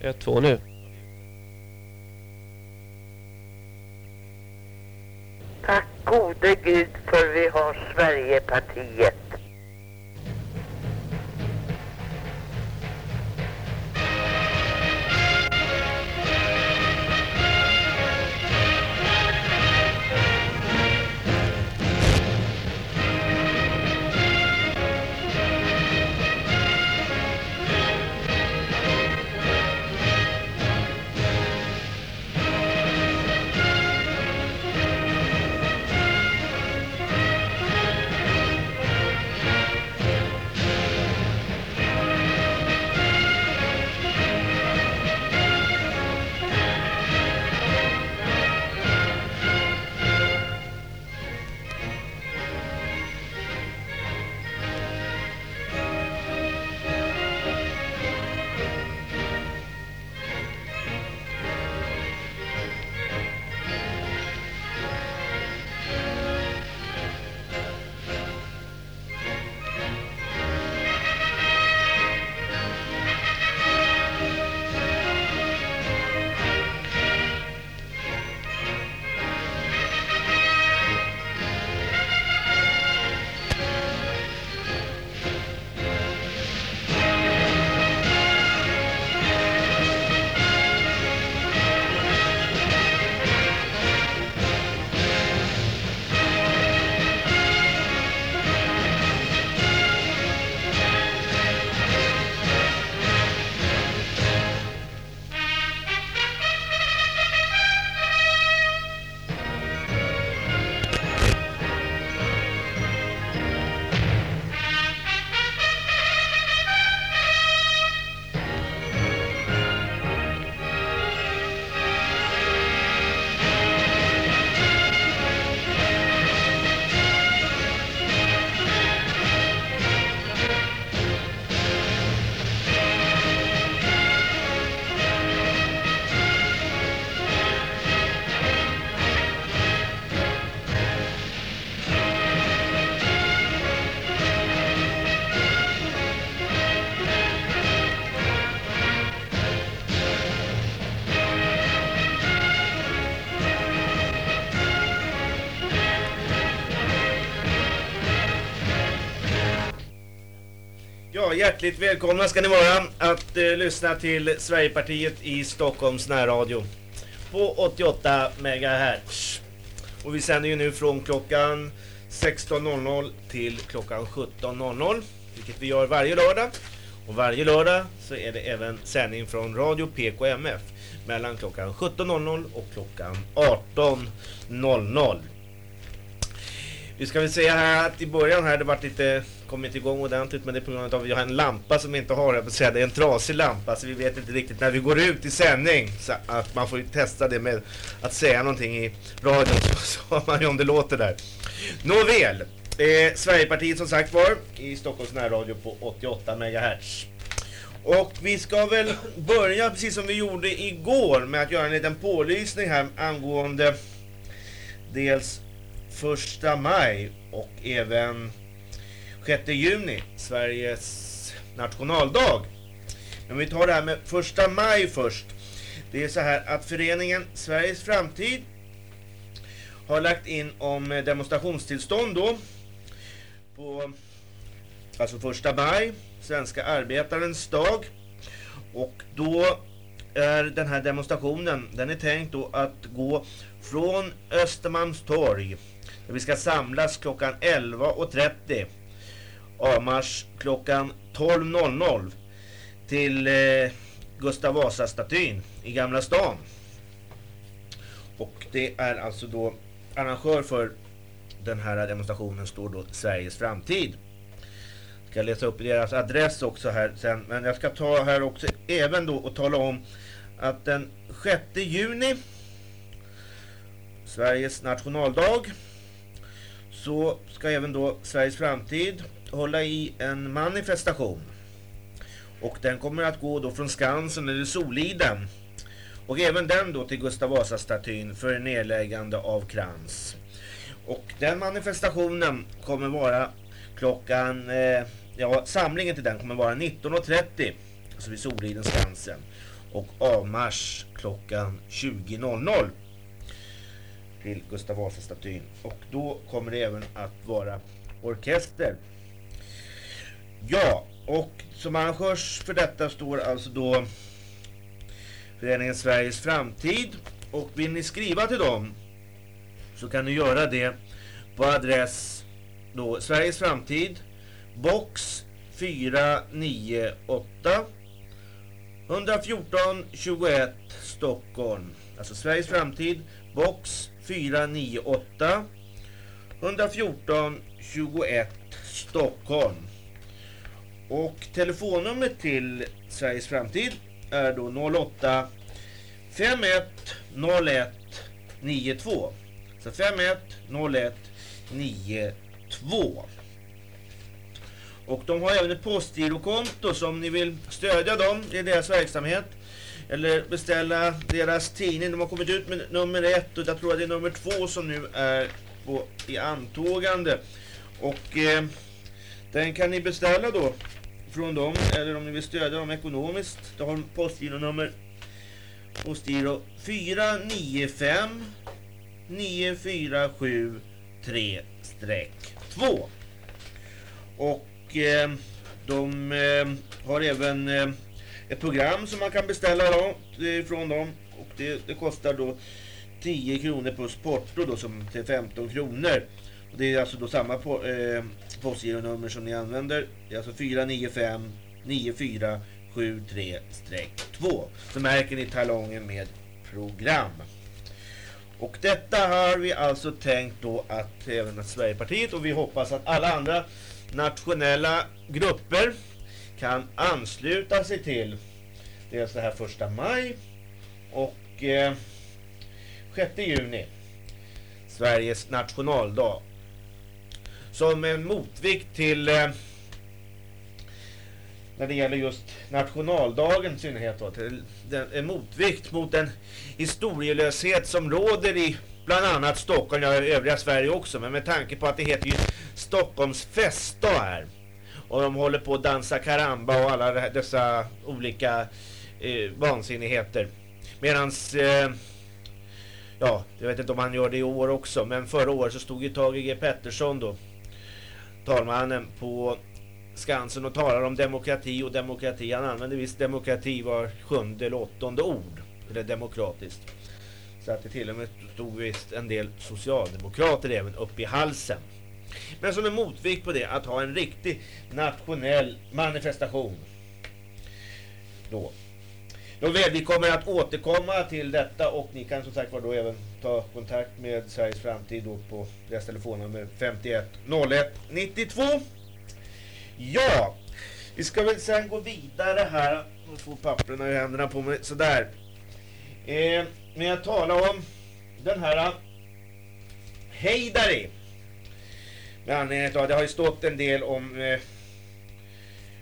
1-2 nu. Tack gode Gud för vi har Sverigepartiet. Hjärtligt välkomna ska ni vara att eh, lyssna till Sverigepartiet i Stockholms närradio på 88 MHz. Och vi sänder ju nu från klockan 16.00 till klockan 17.00 vilket vi gör varje lördag. Och varje lördag så är det även sändning från Radio PKMF mellan klockan 17.00 och klockan 18.00. Vi ska väl säga här att i början här det varit lite kommit igång ordentligt men det är på grund av att vi har en lampa som vi inte har. Jag säga. Det är en trasig lampa så vi vet inte riktigt när vi går ut i sändning. Så att man får ju testa det med att säga någonting i radion så, så har man ju om det låter där. Nåväl, eh, Sverigepartiet som sagt var i Stockholms närradio på 88 MHz. Och vi ska väl börja precis som vi gjorde igår med att göra en liten pålysning här angående dels första maj och även 6 juni, Sveriges nationaldag. Men vi tar det här med första maj först. Det är så här att föreningen Sveriges framtid har lagt in om eh, demonstrationstillstånd då på alltså första maj, svenska arbetarens dag. Och då är den här demonstrationen, den är tänkt då att gå från Östermalmstorg där vi ska samlas klockan 11.30 avmarsch klockan 12.00 till eh, Gustav Vasa-statyn i Gamla stan. Och det är alltså då arrangör för den här demonstrationen står då Sveriges framtid. Jag ska läsa upp deras adress också här sen. Men jag ska ta här också även då och tala om att den 6 juni Sveriges nationaldag så ska även då Sveriges framtid hålla i en manifestation. Och den kommer att gå då från Skansen eller Soliden. Och även den då till Gustav Vasa-statyn för nedläggande av krans. Och den manifestationen kommer vara klockan, eh, ja samlingen till den kommer vara 19.30. Alltså vid Soliden Skansen. och avmarsch klockan 20.00 till Gustav Vasa-statyn. Och då kommer det även att vara orkester. Ja, och som arrangörs för detta står alltså då Föreningen Sveriges Framtid. Och vill ni skriva till dem så kan ni göra det på adress då Sveriges Framtid box 498 114 21 Stockholm. Alltså Sveriges Framtid box 498 114 21 Stockholm. Och telefonnumret till Sveriges Framtid är då 08 51 01 92. Så 51 01 92. Och de har även ett postgirokonto så om ni vill stödja dem i deras verksamhet eller beställa deras tidning. De har kommit ut med nummer ett och jag tror att det är nummer två som nu är på, i antågande. Och eh, den kan ni beställa då från dem eller om ni vill stödja dem ekonomiskt. Då har postgironummer postgiro 495 9473-2. Och eh, de eh, har även eh, ett program som man kan beställa då, eh, från dem. Och det, det, kostar då 10 kronor plus porto då som till 15 kronor. Det är alltså då samma på, eh, postgironummer som ni använder. Det är alltså 495 9473-2. Så märker ni talongen med program. Och detta har vi alltså tänkt då att även att Sverigepartiet och vi hoppas att alla andra nationella grupper kan ansluta sig till dels alltså det här första maj och eh, 6 juni Sveriges nationaldag som en motvikt till eh, när det gäller just nationaldagen i synnerhet då, till en motvikt mot den historielöshet som råder i bland annat Stockholm, ja övriga Sverige också, men med tanke på att det heter ju Stockholms festdag här. Och de håller på att dansa karamba och alla dessa olika eh, vansinnigheter. Medans, eh, ja, jag vet inte om han gör det i år också, men förra året så stod ju Tage G Pettersson då, talmannen, på Skansen och talar om demokrati och demokrati. Han använder visst demokrati var sjunde eller åttonde ord. Eller demokratiskt. Så att det till och med stod visst en del socialdemokrater även upp i halsen. Men som en motvikt på det att ha en riktig nationell manifestation. Då. Nåväl, vi kommer att återkomma till detta och ni kan som sagt var då även ta kontakt med Sveriges Framtid då på deras telefonnummer 51 01 92. Ja, vi ska väl sen gå vidare här. Nu får papperna i händerna på mig. Sådär. Eh, men jag talar om den här eh, Heidari. Med anledning av, det har ju stått en del om eh,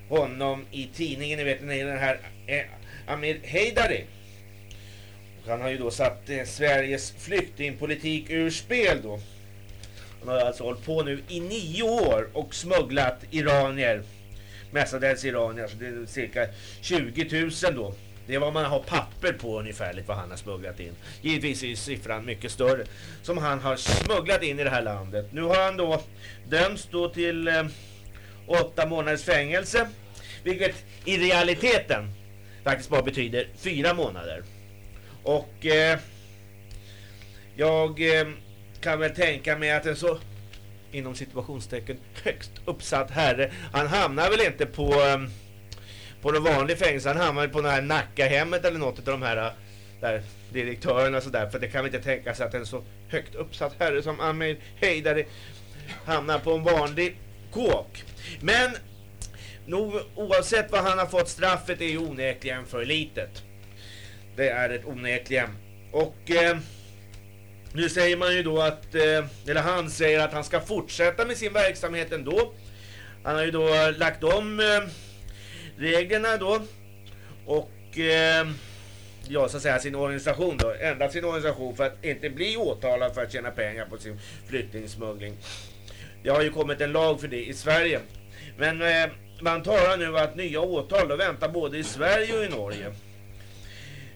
honom i tidningen. Ni vet den här eh, Amir Heidari. Och han har ju då satt eh, Sveriges flyktingpolitik ur spel då. Han har alltså hållit på nu i nio år och smugglat iranier. Mestadels iranier, så det är cirka 20 000 då. Det är vad man har papper på ungefärligt vad han har smugglat in. Givetvis är siffran mycket större. Som han har smugglat in i det här landet. Nu har han då dömts då till eh, åtta månaders fängelse. Vilket i realiteten faktiskt bara betyder fyra månader. Och eh, jag... Eh, kan väl tänka mig att en så inom situationstecken högst uppsatt herre, han hamnar väl inte på eh, på någon vanlig fängelse, han hamnar på det här Nackahemmet eller något av de här eh, där direktörerna sådär, för det kan vi inte tänka sig att en så högt uppsatt herre som Amir Heidari hamnar på en vanlig kåk. Men nog, oavsett vad han har fått straffet är ju onekligen för litet. Det är det onekligen. Och eh, nu säger man ju då att, eh, eller han säger att han ska fortsätta med sin verksamhet ändå. Han har ju då lagt om eh, reglerna då. Och eh, ja, så att säga sin organisation då. Ändrat sin organisation för att inte bli åtalad för att tjäna pengar på sin flyktingsmuggling. Det har ju kommit en lag för det i Sverige. Men eh, man talar nu att nya åtal väntar både i Sverige och i Norge.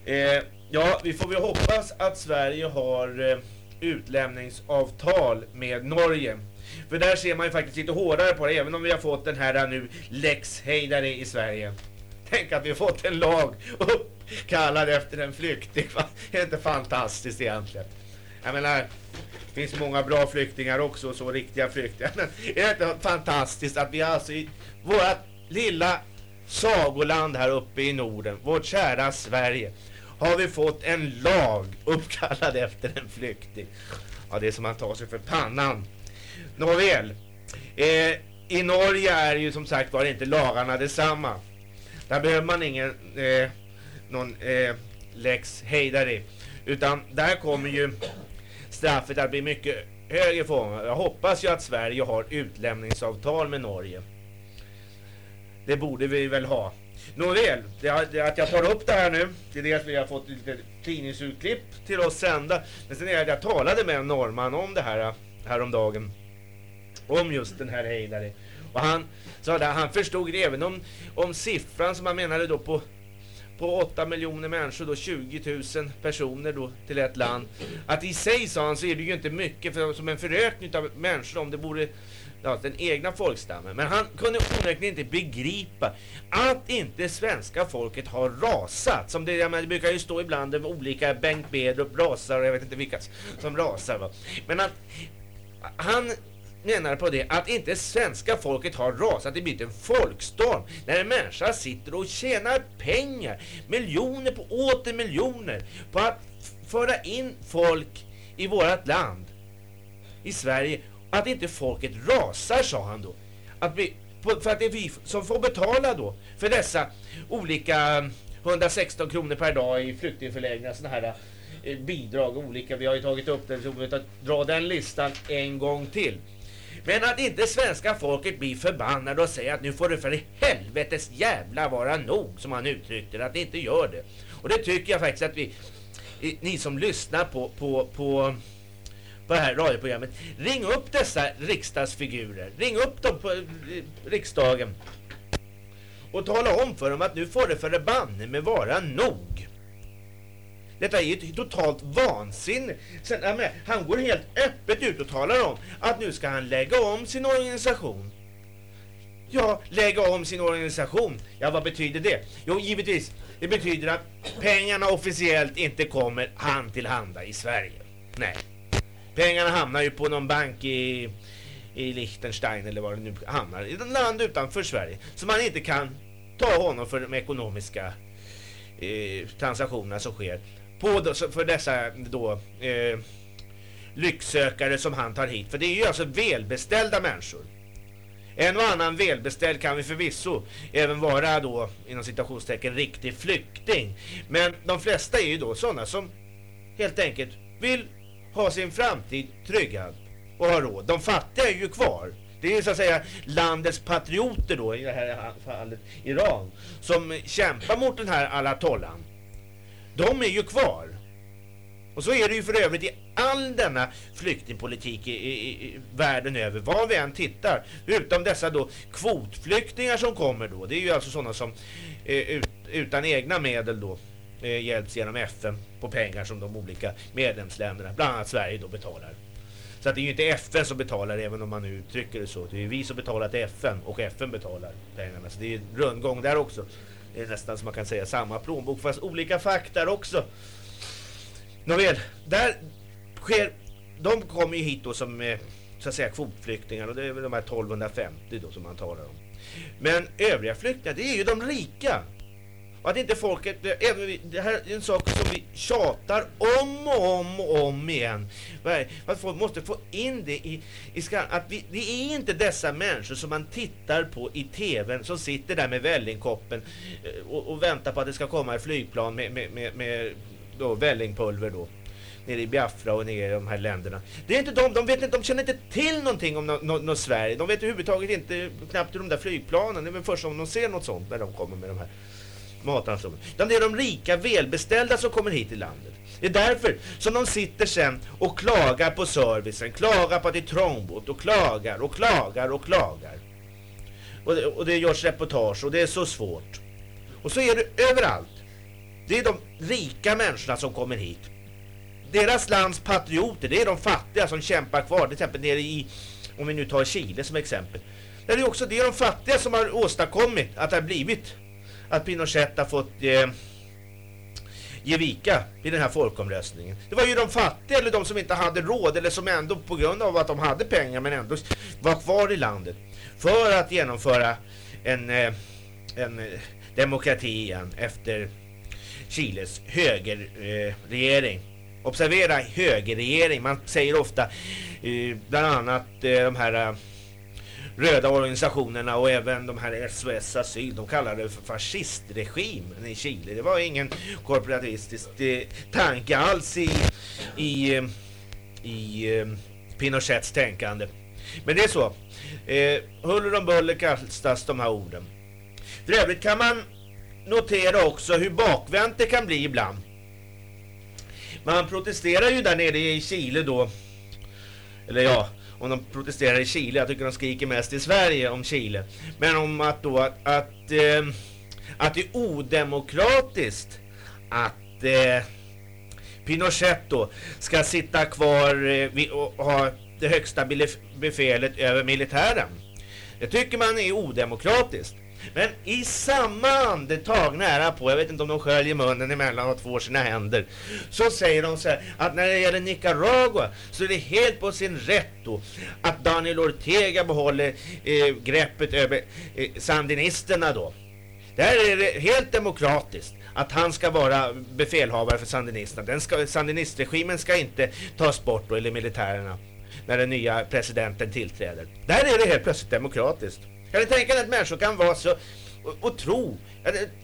Eh, ja, vi får väl hoppas att Sverige har eh, utlämningsavtal med Norge. För där ser man ju faktiskt lite hårdare på det, även om vi har fått den här nu Lex Heidare i Sverige. Tänk att vi har fått en lag uppkallad efter en flykting. Det är inte fantastiskt egentligen? Jag menar, det finns många bra flyktingar också, så riktiga flyktingar. Men är det inte fantastiskt att vi alltså i vårt lilla sagoland här uppe i Norden, vårt kära Sverige, har vi fått en lag uppkallad efter en flykting. Ja, det är som att ta sig för pannan. Nåväl. Eh, I Norge är ju som sagt var inte lagarna detsamma. Där behöver man ingen eh, någon eh, lex hejdari. Utan där kommer ju straffet att bli mycket högre för Jag hoppas ju att Sverige har utlämningsavtal med Norge. Det borde vi väl ha. Nåväl, det, att jag tar upp det här nu, det är det att vi har fått lite tidningsutklipp till oss sända. Men sen är det att jag talade med en norrman om det här äh, häromdagen. Om just den här Heidari. Och han sa det, han förstod även om, om siffran som han menade då på på 8 miljoner människor, då 20 000 personer då till ett land. Att i sig, sa han, så är det ju inte mycket för, som en förökning av människor om det vore ja, den egna folkstammen. Men han kunde onekligen inte begripa att inte svenska folket har rasat. Som det, det brukar ju stå ibland om olika Bengt Bedrup rasar och jag vet inte vilka som rasar. Va? Men att han menar på det att inte svenska folket har rasat, det blivit en folkstorm när en människa sitter och tjänar pengar, miljoner på åter miljoner på att föra in folk i vårt land, i Sverige att inte folket rasar, sa han då. Att vi, för att det är vi som får betala då för dessa olika mm, 116 kronor per dag i flyktingförläggningar, sådana här eh, bidrag olika. Vi har ju tagit upp det, så vi dra den listan en gång till. Men att inte svenska folket blir förbannade och säger att nu får det för helvetes jävla vara nog, som han uttryckte det, att det inte gör det. Och det tycker jag faktiskt att vi, ni som lyssnar på, på, på på det här radioprogrammet. Ring upp dessa riksdagsfigurer. Ring upp dem på eh, riksdagen. Och tala om för dem att nu får det för banne med vara nog. Detta är ju totalt vansinne. Sen, menar, han går helt öppet ut och talar om att nu ska han lägga om sin organisation. Ja, lägga om sin organisation. Ja, vad betyder det? Jo, givetvis. Det betyder att pengarna officiellt inte kommer hand till handa i Sverige. Nej. Pengarna hamnar ju på någon bank i, i Liechtenstein eller var det nu hamnar. I ett land utanför Sverige. Så man inte kan ta honom för de ekonomiska eh, transaktionerna som sker. På, för dessa då eh, lycksökare som han tar hit. För det är ju alltså välbeställda människor. En och annan välbeställd kan vi förvisso även vara då inom citationstecken riktig flykting. Men de flesta är ju då sådana som helt enkelt vill ha sin framtid tryggad och ha råd. De fattiga är ju kvar. Det är så att säga landets patrioter då, i det här fallet Iran, som kämpar mot den här alatollan. De är ju kvar. Och så är det ju för övrigt i all denna flyktingpolitik i, i, i, världen över, var vi än tittar. Utom dessa då kvotflyktingar som kommer då. Det är ju alltså sådana som eh, ut, utan egna medel då eh, hjälps genom FN på pengar som de olika medlemsländerna, bland annat Sverige då betalar. Så att det är ju inte FN som betalar även om man nu uttrycker det så. Det är vi som betalar till FN och FN betalar pengarna. Så det är rundgång där också. Det är nästan som man kan säga samma plånbok fast olika fakta också. Nåväl, där sker, de kommer ju hit då som eh, så att säga kvotflyktingar och det är väl de här 1250 då som man talar om. Men övriga flyktingar, det är ju de rika. Och att inte folket, även det här är en sak som vi tjatar om och om och om igen. Att folk måste få in det i, i skallen. Att vi, det är inte dessa människor som man tittar på i tvn som sitter där med vällingkoppen eh, och, och väntar på att det ska komma ett flygplan med, med, med, med då vällingpulver då nere i Biafra och nere i de här länderna. Det är inte de, de, vet inte, de känner inte till någonting om något no, no Sverige. De vet överhuvudtaget inte knappt hur de där flygplanen, det är väl först om de ser något sånt när de kommer med de här matransoner. Alltså. Utan det är de rika, välbeställda som kommer hit till landet. Det är därför som de sitter sen och klagar på servicen, klagar på att det är trångbott och klagar och klagar och klagar. Och det, och det görs reportage och det är så svårt. Och så är det överallt. Det är de rika människorna som kommer hit. Deras lands patrioter, det är de fattiga som kämpar kvar. Till exempel nere i, om vi nu tar Chile som exempel. Det är också det de fattiga som har åstadkommit att det har blivit att Pinochet har fått eh, ge vika vid den här folkomröstningen. Det var ju de fattiga eller de som inte hade råd eller som ändå på grund av att de hade pengar men ändå var kvar i landet för att genomföra en, eh, en eh, demokrati igen efter Chiles högerregering. Eh, Observera högerregering, man säger ofta eh, bland annat eh, de här eh, röda organisationerna och även de här SOS Asyl, de kallade det för fascistregimen i Chile. Det var ingen korporativistisk eh, tanke alls i, i, eh, i eh, Pinochets tänkande. Men det är så. Eh, huller om buller kastas de här orden. För övrigt kan man notera också hur bakvänt det kan bli ibland. Man protesterar ju där nere i Chile då. Eller ja, om de protesterar i Chile. Jag tycker de skriker mest i Sverige om Chile. Men om att då att, att, eh, att det är odemokratiskt att eh, Pinochet då ska sitta kvar eh, och ha det högsta befälet över militären. Det tycker man är odemokratiskt. Men i samma andetag nära på, jag vet inte om de sköljer munnen emellan och tvår sina händer, så säger de så här att när det gäller Nicaragua så är det helt på sin rätt då att Daniel Ortega behåller eh, greppet över eh, sandinisterna då. Där är det helt demokratiskt att han ska vara befälhavare för sandinisterna. Den ska, sandinistregimen ska inte tas bort då, eller militärerna, när den nya presidenten tillträder. Där är det helt plötsligt demokratiskt. Kan ni tänka er att människor kan vara så och, och tro,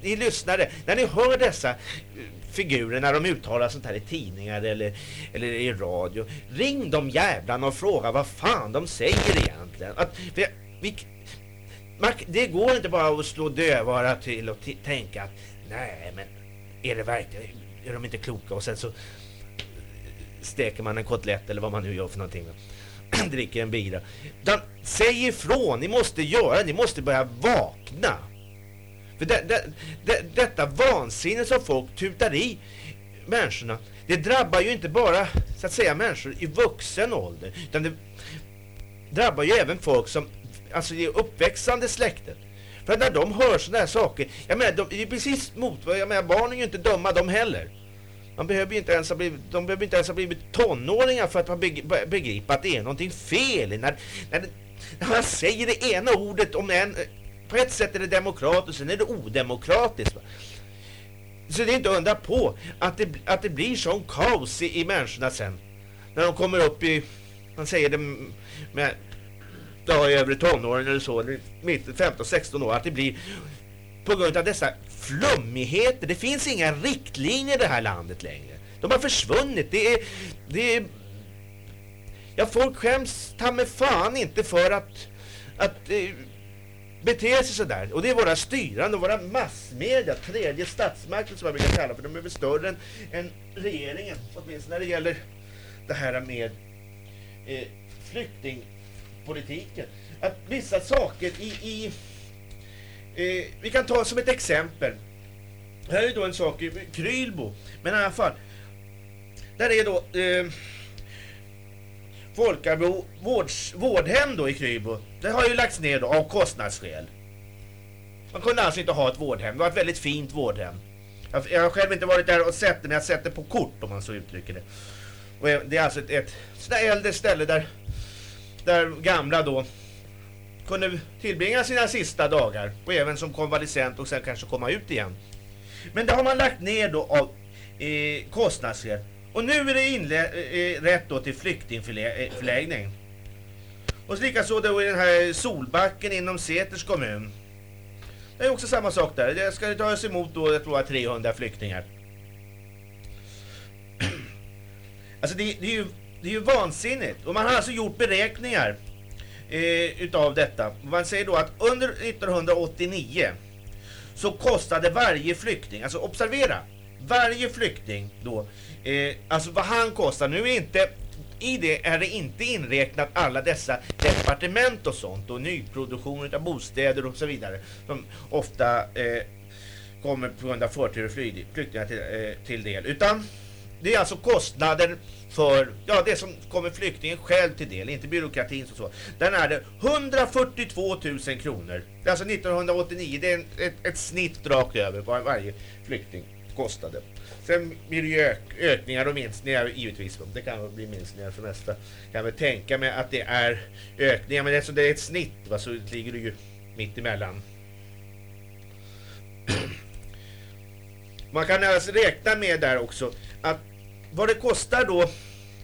ni lyssnare, när ni hör dessa eh, figurer när de uttalar sånt här i tidningar eller, eller i radio. Ring de jävlarna och fråga vad fan de säger egentligen. Att, vi, vi, det går inte bara att slå dövöra till och tänka att nej men är det verkligen, är de inte kloka och sen så eh, steker man en kotlett eller vad man nu gör för någonting. dricker en bira. Utan säg ifrån, ni måste göra ni måste börja vakna. För det, det, det, detta vansinne som folk tutar i människorna, det drabbar ju inte bara så att säga människor i vuxen ålder, utan det drabbar ju även folk som alltså i uppväxande släkten. För när de hör sådana här saker, jag menar, de, det är precis mot, jag menar, barnen är ju inte dumma de heller. Man behöver inte ens ha blivit, de behöver inte ens ha blivit tonåringar för att begripa att det är någonting fel. När, när, när man säger det ena ordet om en... På ett sätt är det demokratiskt, sen är det odemokratiskt. Va? Så det är inte att undra på att det, att det blir sån kaos i, i människorna sen. När de kommer upp i, man säger det med ja, övre tonåren eller så, eller mitt 15-16 år, att det blir på grund av dessa flummigheter. Det finns inga riktlinjer i det här landet längre. De har försvunnit. Det är... Det är ja, folk skäms ta med fan inte för att, att eh, bete sig sådär. Och det är våra styrande och våra massmedia, tredje statsmakten som jag brukar kalla för. De är väl större än, än regeringen, åtminstone när det gäller det här med eh, flyktingpolitiken. Att vissa saker i, i Eh, vi kan ta som ett exempel. Här är då en sak i Krylbo. Men i alla fall. Där är då eh, Folkabo vårds, vårdhem då i Krylbo. Det har ju lagts ner då av kostnadsskäl. Man kunde alltså inte ha ett vårdhem. Det var ett väldigt fint vårdhem. Jag, jag har själv inte varit där och sett det, men jag har sett det på kort om man så uttrycker det. Och eh, det är alltså ett, ett sådär äldre ställe där, där gamla då kunde tillbringa sina sista dagar och även som konvalescent och sen kanske komma ut igen. Men det har man lagt ner då av eh, kostnadsskäl. Och nu är det inrätt eh, eh då till flyktingförläggning. Eh, och likaså då i den här Solbacken inom Säters kommun. Det är också samma sak där. Det ska tas emot då, jag tror 300 flyktingar. Alltså det, det, är ju, det är ju vansinnigt. Och man har alltså gjort beräkningar eh, utav detta. Man säger då att under 1989 så kostade varje flykting, alltså observera, varje flykting då, eh, alltså vad han kostar, nu är inte i det är det inte inräknat alla dessa departement och sånt och nyproduktion av bostäder och så vidare som ofta eh, kommer på grund av förtur flyktingar till, eh, till del. Utan det är alltså kostnader för ja, det som kommer flyktingen själv till del, inte byråkratin och så. Den är det 142 000 kronor. Det är alltså 1989, det är ett, ett snitt rakt över vad varje flykting kostade. Sen blir det ju ök, ökningar och minskningar givetvis. Det kan bli minskningar för nästa. Jag kan väl tänka mig att det är ökningar, men eftersom det är ett snitt va, så ligger det ju mitt emellan. Man kan alltså räkna med där också att vad det kostar då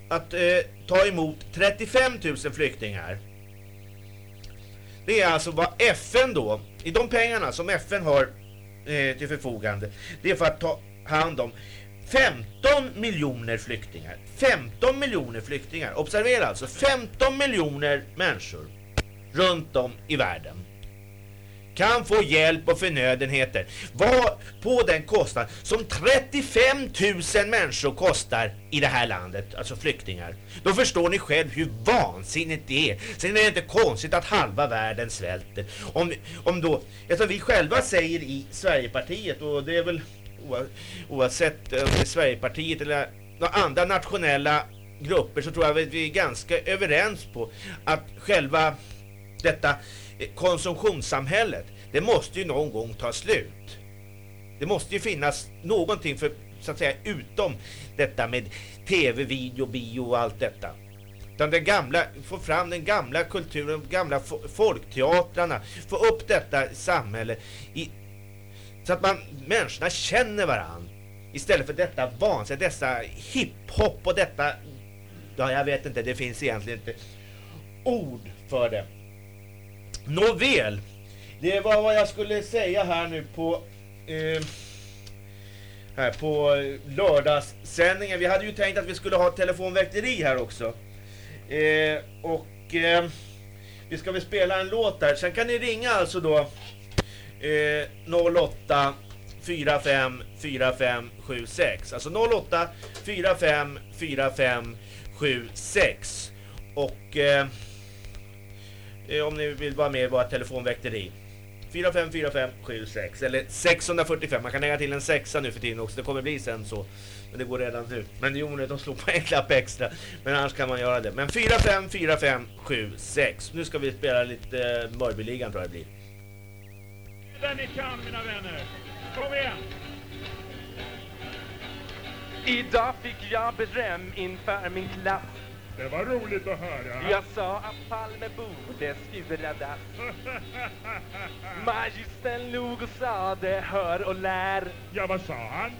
att eh, ta emot 35 000 flyktingar. Det är alltså vad FN då, i de pengarna som FN har eh, till förfogande, det är för att ta hand om 15 miljoner flyktingar. 15 miljoner flyktingar. Observera alltså 15 miljoner människor runt om i världen kan få hjälp och förnödenheter var på den kostnad som 35 000 människor kostar i det här landet, alltså flyktingar. Då förstår ni själv hur vansinnigt det är. Sen är det inte konstigt att halva världen svälter. Om, om då, eftersom vi själva säger i Sverigepartiet och det är väl oavsett om det är Sverigepartiet eller några andra nationella grupper så tror jag att vi är ganska överens på att själva detta Eh, konsumtionssamhället, det måste ju någon gång ta slut. Det måste ju finnas någonting för, så att säga, utom detta med tv, video, bio och allt detta. Utan den gamla, få fram den gamla kulturen, de gamla folkteatrarna, få upp detta samhälle i, så att man, människorna känner varandra. Istället för detta vansinne, dessa hiphop och detta, ja jag vet inte, det finns egentligen inte ord för det. Nåväl, det var vad jag skulle säga här nu på eh, här på lördagssändningen. Vi hade ju tänkt att vi skulle ha telefonväkteri här också. Eh, och eh, vi ska väl spela en låt där. Sen kan ni ringa alltså då eh, 08 45 45 76. Alltså 08 45 45 76. Och eh, om ni vill vara med i vårt telefonväkteri. 454576 eller 645. Man kan lägga till en sexa nu för tiden också. Det kommer bli sen så. Men det går redan nu. Men det är onödigt att slå på en klapp extra. Men annars kan man göra det. Men 454576. Nu ska vi spela lite uh, Mörbyligan tror jag det blir. Den ni kan mina vänner. Kom igen! Idag fick jag beröm inför min klass det var roligt att höra. Jag sa att Palme borde skura dass. Magistern log och sade hör och lär. Ja, vad sa han?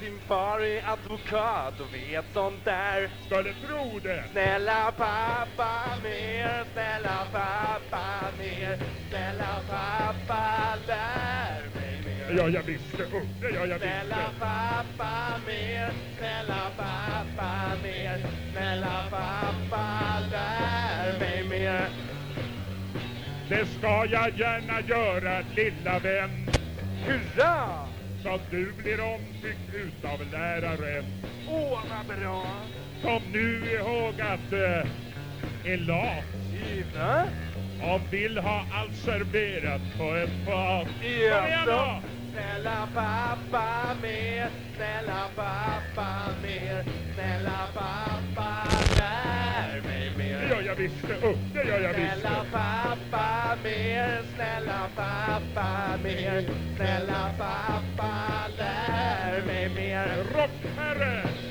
Din far är advokat och vet sånt där. Skulle tro det. Snälla pappa mer, snälla pappa mer, snälla pappa lär. Ja, jag visste. Oh, ja, jag visste. Snälla pappa mer, snälla pappa mer, snälla pappa lär mig mer. Det ska jag gärna göra, lilla vän. Hurra! så du blir omtyckt utav läraren. Åh, vad bra! Kom nu ihåg att äh, är lat ja. och vill ha allt serverat på ett fat. Kom igen då! Snälla pappa mer, snälla pappa mer, snälla pappa lär mig mer. Det gör jag visst, oh, det gör jag visst. Snälla pappa mer, snälla pappa mer, snälla pappa lär mig mer. Rockherre!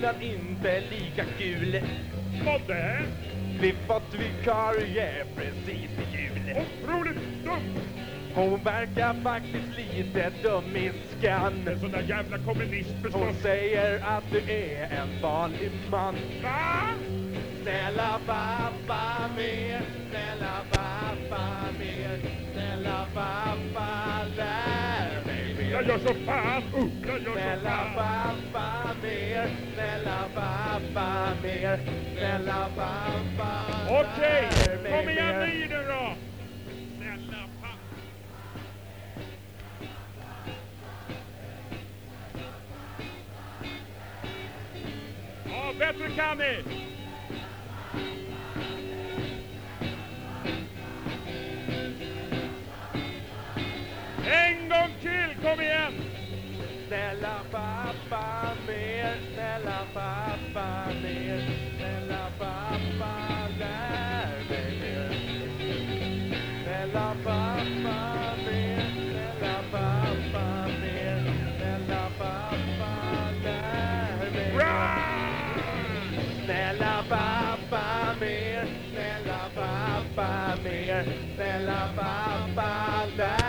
Skolan inte lika kul. Vadå? Vi fått vikarie precis i jul. Otroligt dumt! Hon verkar faktiskt lite dum i skan. En sån där jävla kommunist förstås. Hon säger att du är en vanlig man. Va? Snälla pappa mer, snälla pappa mer, snälla pappa lär. Jag gör så fan, usch, jag gör Snälla pappa mer, snälla pappa mer, snälla pappa Okej, kom igen nu då! Snälla pappa. Ja, bättre kan ni! Kom igen! Snälla pappa mer, snälla pappa mer, snälla pappa lär mig mer. Snälla pappa mer, snälla pappa mer, snälla pappa lär mig mer. Snälla pappa mer, snälla pappa mer, snälla pappa lär mig mer.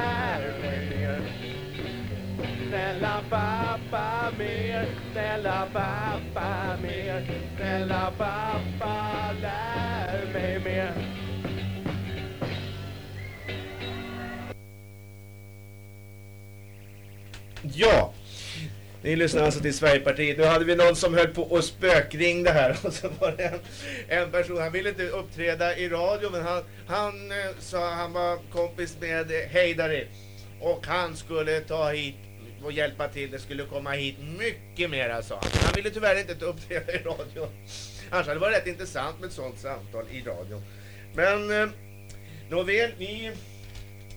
Snälla pappa mer, snälla pappa mer, snälla pappa lär mig mer. Ja, ni lyssnar alltså till Sverigepartiet. Nu hade vi någon som höll på och spökringde här och så var det en, en person, han ville inte uppträda i radio men han, han eh, sa han var kompis med Heidari och han skulle ta hit och hjälpa till. Det skulle komma hit mycket mer sa han. Han ville tyvärr inte uppträda i radio. Annars hade det varit rätt intressant med ett sånt samtal i radio. Men eh, nåväl, vi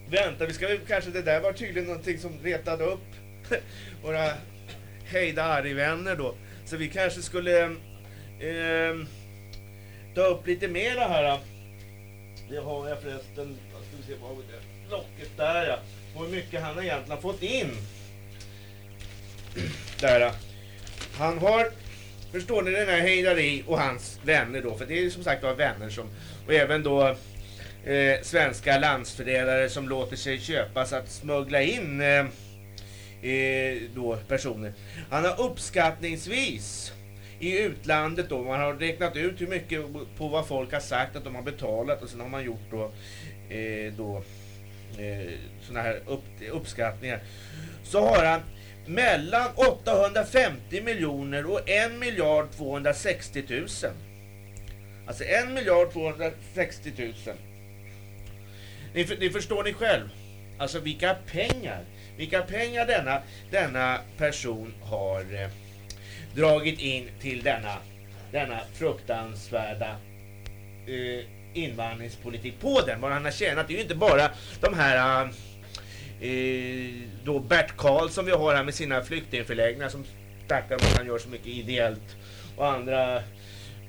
väntar. Vi ska väl kanske, det där var tydligen någonting som retade upp våra Heidari-vänner då. Så vi kanske skulle eh, ta upp lite mera här. Det har jag förresten. Vad ska vi se, vad har vi det? Locket där ja. Och hur mycket han egentligen har fått in. Där. Han har, förstår ni den här Heidari och hans vänner då. För det är som sagt var vänner som, och även då eh, svenska landsförrädare som låter sig köpas att smuggla in eh, eh, då personer. Han har uppskattningsvis i utlandet då, man har räknat ut hur mycket på vad folk har sagt att de har betalat och sen har man gjort då, eh, då eh, sådana här upp, uppskattningar. Så har han mellan 850 miljoner och 1 miljard 260 000. Alltså 1 miljard 260 000. Ni, för- ni förstår ni själv. Alltså vilka pengar, vilka pengar denna, denna person har eh, dragit in till denna, denna fruktansvärda eh, invandringspolitik. På den, vad han har tjänat. Det är ju inte bara de här eh, Eh, då Bert Karl som vi har här med sina flyktingförläggningar som tackar att han gör så mycket ideellt. Och andra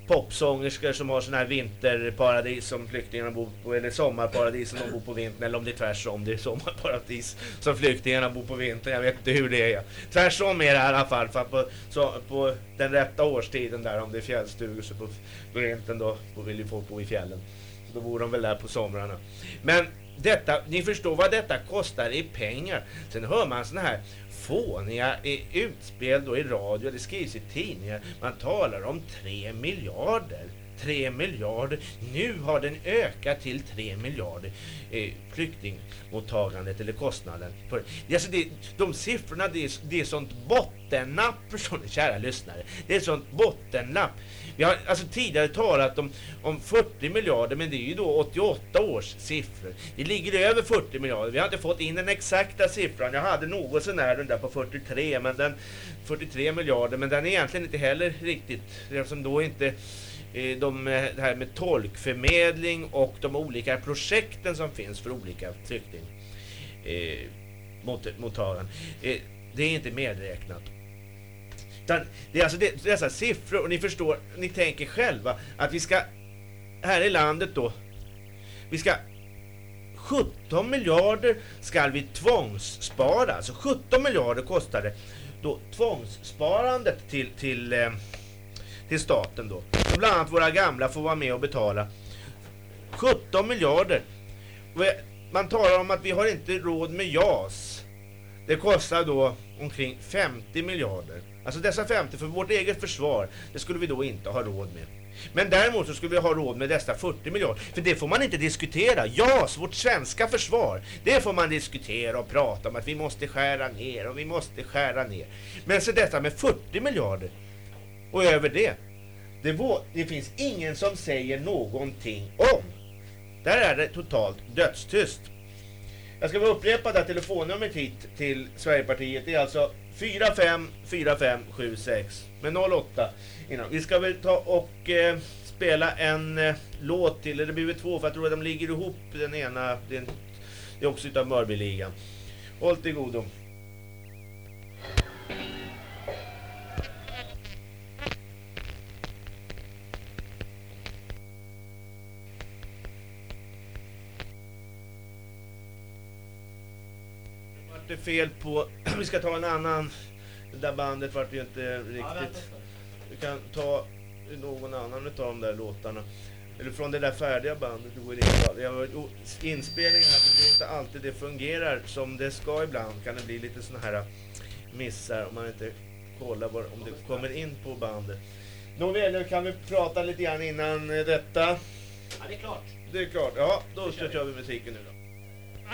popsångerskor som har sådana här vinterparadis som flyktingarna bor på, eller sommarparadis som de bor på vintern, eller om det är tvärsom, det är sommarparadis som flyktingarna bor på vintern, jag vet inte hur det är. Tvärsom är det i alla fall, för på, så, på den rätta årstiden där, om det är fjällstugor så på, på vintern då, då vill ju folk bo i fjällen. Så då bor de väl där på somrarna. Men detta, ni förstår vad detta kostar i pengar. Sen hör man såna här fåniga utspel då i radio, det skrivs i tidningar. Man talar om 3 miljarder. 3 miljarder. Nu har den ökat till 3 miljarder. Eh, flyktingmottagandet eller kostnaden. För, alltså det, de siffrorna, det är, det är sånt bottennapp förstår ni kära lyssnare. Det är sånt bottennapp. Vi har alltså tidigare talat om, om 40 miljarder men det är ju då 88 års siffror. Det ligger över 40 miljarder. Vi har inte fått in den exakta siffran. Jag hade något sånär den där på 43 men den 43 miljarder men den är egentligen inte heller riktigt eftersom då inte de, eh, det här med tolkförmedling och de olika projekten som finns för olika flykting eh, mot. Eh, det är inte medräknat. Utan det är alltså det, dessa alltså siffror och ni förstår, ni tänker själva att vi ska här i landet då, vi ska 17 miljarder ska vi tvångsspara. Alltså 17 miljarder kostar det då tvångssparandet till, till, eh, till staten då. Som bland annat våra gamla får vara med och betala. 17 miljarder. Man talar om att vi har inte råd med JAS. Det kostar då omkring 50 miljarder. Alltså dessa 50 för vårt eget försvar, det skulle vi då inte ha råd med. Men däremot så skulle vi ha råd med dessa 40 miljarder. För det får man inte diskutera. JAS, vårt svenska försvar, det får man diskutera och prata om att vi måste skära ner och vi måste skära ner. Men så detta med 40 miljarder och över det, det, var, det finns ingen som säger någonting om. Där är det totalt dödstyst. Jag ska upprepa det telefonnumret hit till Sverigepartiet. Det är alltså 454576 med 08 innan. Vi ska väl ta och eh, spela en eh, låt till, eller det blir väl två för jag tror att de ligger ihop den ena, det är, det är också utav Mörbyligan. Håll till godo. Det vart fel på, vi ska ta en annan, det där bandet vart ju inte riktigt. Vi kan ta någon annan utav de där låtarna. Eller från det där färdiga bandet. Jag har inspelningar här, men det är inte alltid det fungerar som det ska ibland. Kan det bli lite såna här missar om man inte kollar var, om det kommer in på bandet. Nåväl, kan vi prata lite grann innan detta? Ja, det är klart. Det är klart. Ja, då ska kör vi musiken nu då.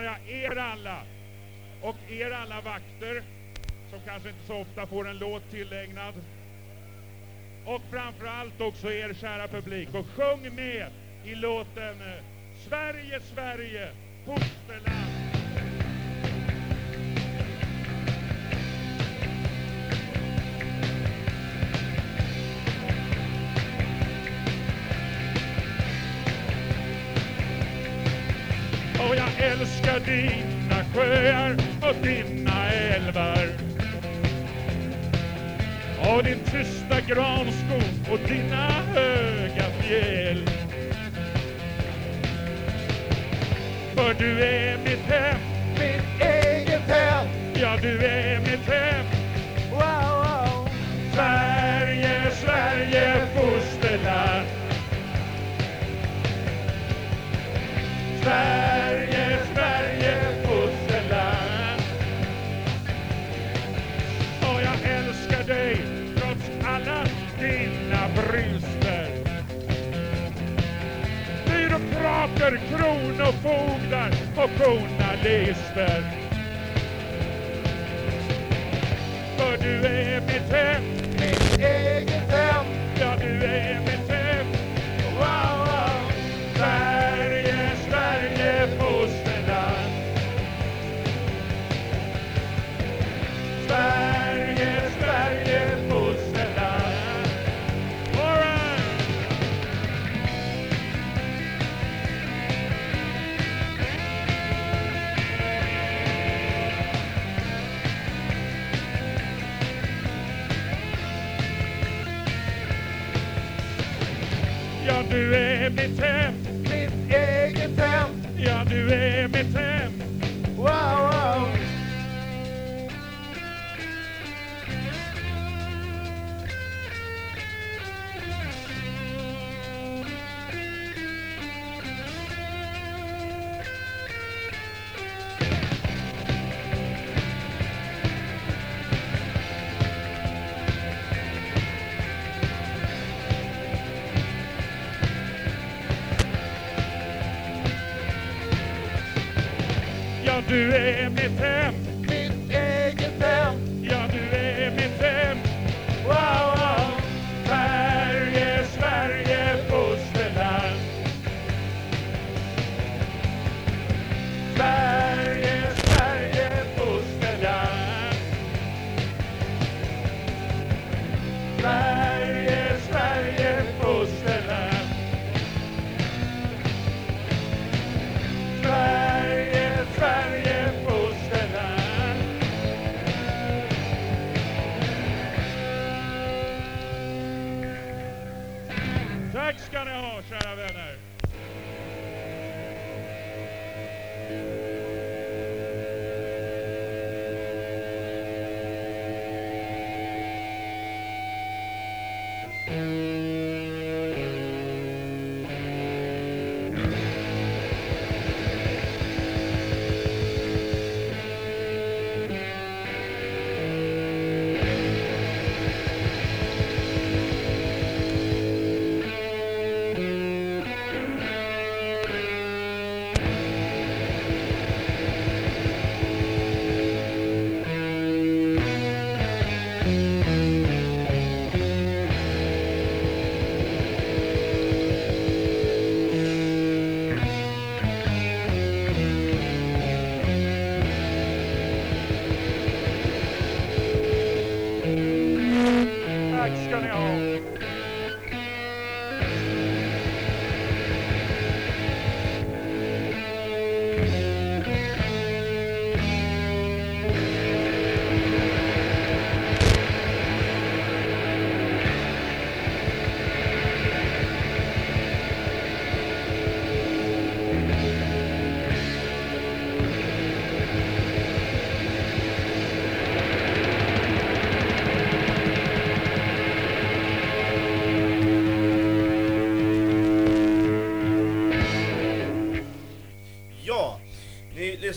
Ja, er alla och er alla vakter som kanske inte så ofta får en låt tillägnad. Och framförallt också er kära publik. Och sjung med i låten Sverige, Sverige, fosterland. Och jag älskar dig dina sjöar och dina älvar och din tysta granskog och dina höga fjäll. För du är mitt hem, mitt eget hem. Ja, du är mitt hem. Wow, wow. Sverige, Sverige, fosterland. Sverige, Sverige, advokater, kronofogdar och journalister. För du är mitt hem, mitt eget hem. Ja, du är mitt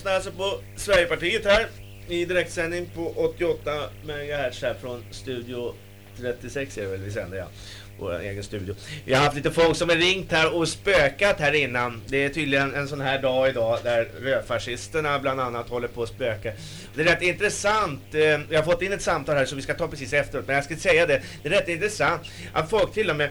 lyssnar alltså på Sverigepartiet här i direktsändning på 88 MHz här från Studio 36 är det väl vi sänder ja. Vår egen studio. Vi har haft lite folk som har ringt här och spökat här innan. Det är tydligen en sån här dag idag där rödfascisterna bland annat håller på att spöka. Det är rätt intressant. Vi Jag har fått in ett samtal här som vi ska ta precis efteråt. Men jag ska säga det. Det är rätt intressant att folk till och med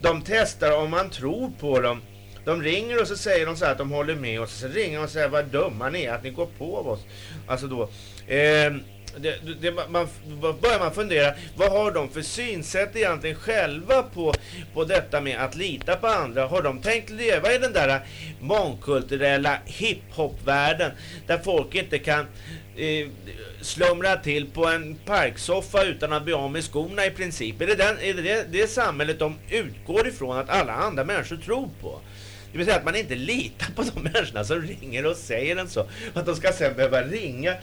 de testar om man tror på dem. De ringer och så säger de så här att de håller med oss. Så ringer de och säger vad dumma ni är att ni går på oss. Alltså då. Eh, det, det, man, börjar man fundera, vad har de för synsätt egentligen själva på, på detta med att lita på andra? Har de tänkt leva i den där mångkulturella hiphop-världen där folk inte kan eh, slumra till på en parksoffa utan att bli av med skorna i princip? Är det, den, är det, det det samhället de utgår ifrån att alla andra människor tror på? Det vill säga att man inte litar på de människorna som ringer och säger en så. Att de ska sen behöva ringa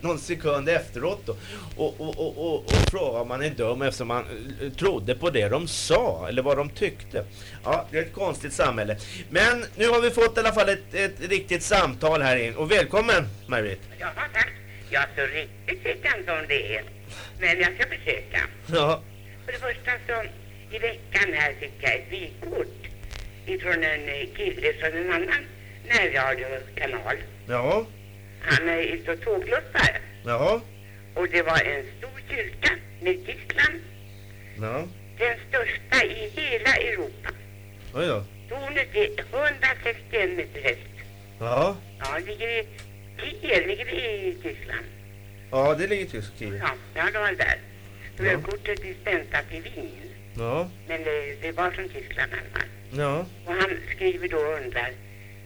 någon sekund efteråt då, och, och, och, och, och fråga om man är dum eftersom man eh, trodde på det de sa eller vad de tyckte. Ja, det är ett konstigt samhälle. Men nu har vi fått i alla fall ett, ett riktigt samtal här in. Och välkommen Maj-Britt. Ja, tack. Ja, så riktigt vet jag inte om det är. Men jag ska försöka. Ja, För det första så, i veckan här fick jag ett vykort ifrån en eh, kille från en annan närradiokanal. ja, Han är ute och tågluffar. ja, Och det var en stor kyrka med Tyskland. ja, Den största i hela Europa. oj då. Tornet är 161 meter högt. Ja, Ja, ligger i Kiel, ligger i Tyskland. ja det ligger till Kiev. Ja, ja, det var där. Ja. Rödkortet är stämplat i Wien. Ja, Men det, det var från Tyskland i alla fall. Ja, Och han skriver då och undrar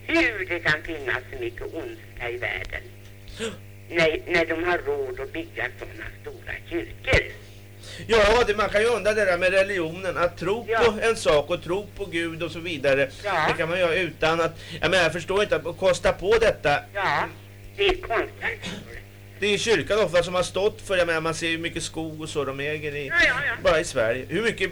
hur det kan finnas så mycket ondska i världen. När, när de har råd att bygga sådana stora kyrkor. Ja, det, man kan ju undra det där med religionen. Att tro Ja. på en sak och tro på Gud och så vidare. Ja. Det kan man göra utan att... Jag menar, jag förstår inte att kosta på detta. Ja, det är konstverk. Det är kyrkan ofta som har stått för, jag menar, man ser hur mycket skog och så de äger i, Ja, ja, ja. bara i Sverige. Hur mycket,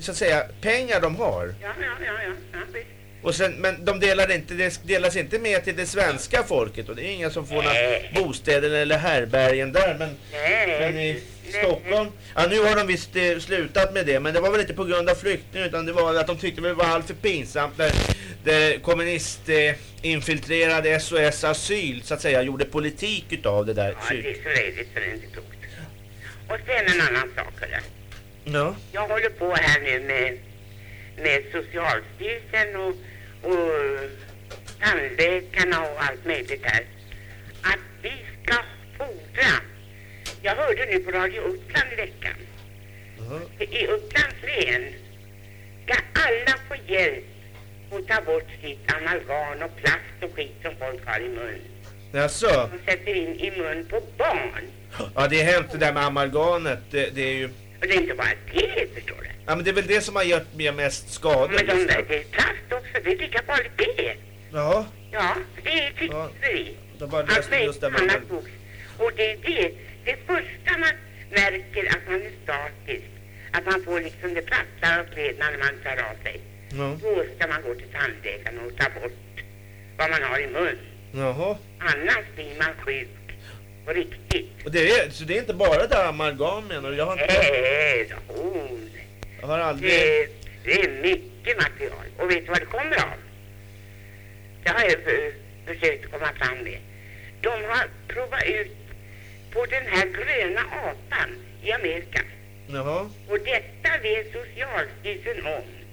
så att säga, pengar de har. Ja, ja, ja, ja. ja visst. Och sen, men de delar inte, det delas inte med till det svenska folket och det är inga som får några bostäder eller härbergen där. Men, Nej. men i Stockholm, ja nu har de visst eh, slutat med det men det var väl inte på grund av flyktning utan det var att de tyckte det var alltför pinsamt när det kommunist eh, infiltrerade SOS Asyl så att säga gjorde politik utav det där. Ja, det är så redigt så det är inte klokt. Och sen en annan sak, hörru. Ja, Jag håller på här nu med, med Socialstyrelsen och, och tandläkarna och allt möjligt här. Att vi ska fordra. Jag hörde nu på Radio Uppland i veckan. Jaha. I Upplands län ska alla få hjälp att ta bort sitt amalgam och plast och skit som folk har i mun. Jaså? De sätter in i mun på barn. Ja det är hemskt det där med amalgamet. Det, det är ju... Och det är inte bara det, förstår du. Ja men det är väl det som har gjort mig mest skador. Men de där, det är plast också, det är lika farligt det. Ja, Ja, det är fiffleri. då bara Allt läste just det annat. Och det är det, det första man märker att man är statisk, att man får liksom det plattare och kläderna när man tar av sig. Ja. Då ska man gå till tandläkaren och ta bort vad man har i mun. Jaha. Annars blir man sjuk på riktigt. Och det är, så det är inte bara det amalgam menar du? Jag har, inte, Nej, oh, jag har aldrig... det, det är mycket material. Och vet du vad det kommer av? Det har jag försökt komma fram med. De har provat ut på den här gröna apan i Amerika. Jaha. Och detta vet Socialstyrelsen om.